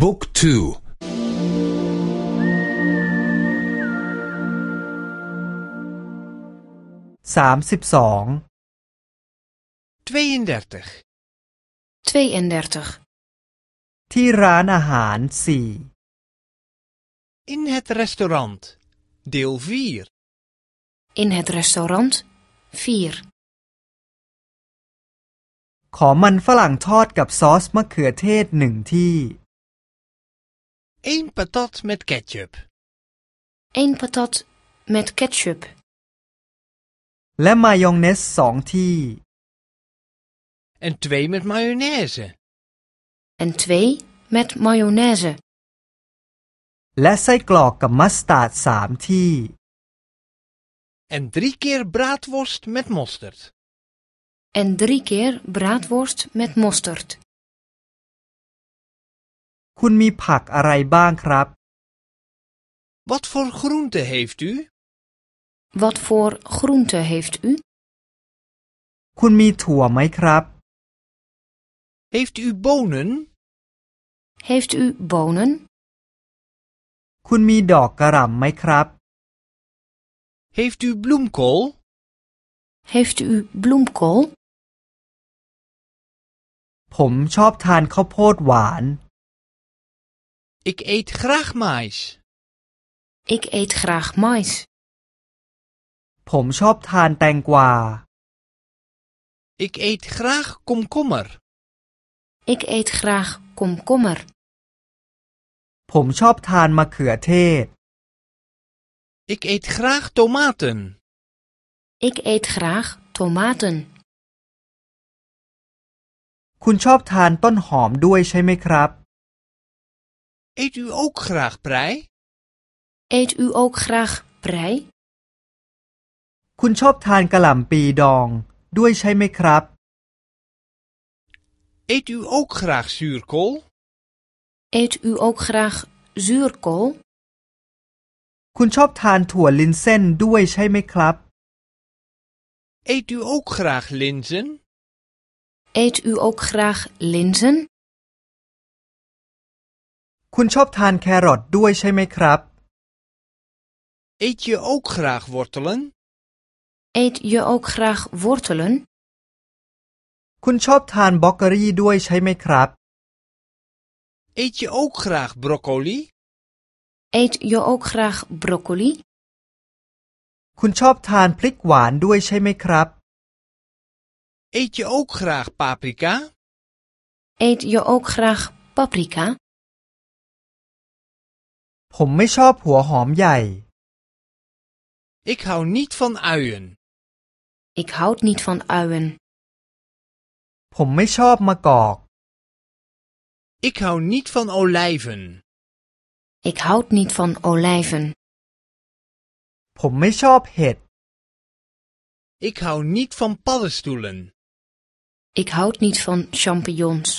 บุ๊กทูสามสิบสอง 32. 32. ที่ร้านอาหารสี่ In het restaurant. Deel 4. In het restaurant 4. ขอมันฝรั่งทอดกับซอสมะเขือเทศหนึ่งที่ 1 patat met ketchup. 1 patat met ketchup. และมายองเนสสองที่ En 2 met mayonaise. En 2 met mayonaise. และไส้กรอกกับมัสตาร์ดสามที่ En 3 keer braadworst met mosterd. En 3 keer braadworst met mosterd. คุณมีผักอะไรบ้างครับ Wat voor groente heeft u? Wat voor groente heeft u? คุณมีถั่วไหมครับ Heeft u bonen? Heeft u bonen? คุณมีดอกกระหล่ำไหมครับ Heeft u bloemkool? Heeft u bloemkool? ผมชอบทานข้าวโพดหวาน Ik eet graag mais. Ik eet graag mais. ผมชอบทานแตงกวา Ik eet graag komkommer. Ik eet graag komkommer. ผมชอบทานมะเขือเทศ Ik eet graag tomaten. Ik eet graag tomaten. คุณชอบทานต้นหอมด้วยใช่ไหมครับ Eet u ook graag prei? Eet u ook graag prei? คุณชอบทานกระหล่ำปีดองด้วยใช่ไหมครับ Eet u ook graag zuurkool? Eet u ook graag zuurkool? คุณชอบทานถั่วลินเส้นด้วยใช่ไหมครับ Eet u ook graag linzen? Eet u ook graag linzen? คุณชอบทานแครอทด้วยใช่ไหมครับ Eet je ook graag wortelen? Eet je ook graag wortelen? คุณชอบทานบล็อกเกอรี่ด้วยใช่ไหมครับ Eet je ook graag broccoli? Eet je ook graag broccoli? คุณชอบทานพริกหวานด้วยใช่ไหมครับ Eet je ook graag paprika? Eet je ook graag paprika? ผมไม่ชอบหัวหอมใหญ่ Ik hou niet van uien. Ik houd niet van uien. ผมไม่ชอบมะกอก Ik hou niet van olijven. Ik houd niet van olijven. ผมไม่ชอบเห็ด Ik hou niet van paddenstoelen. Ik houd niet van champignons.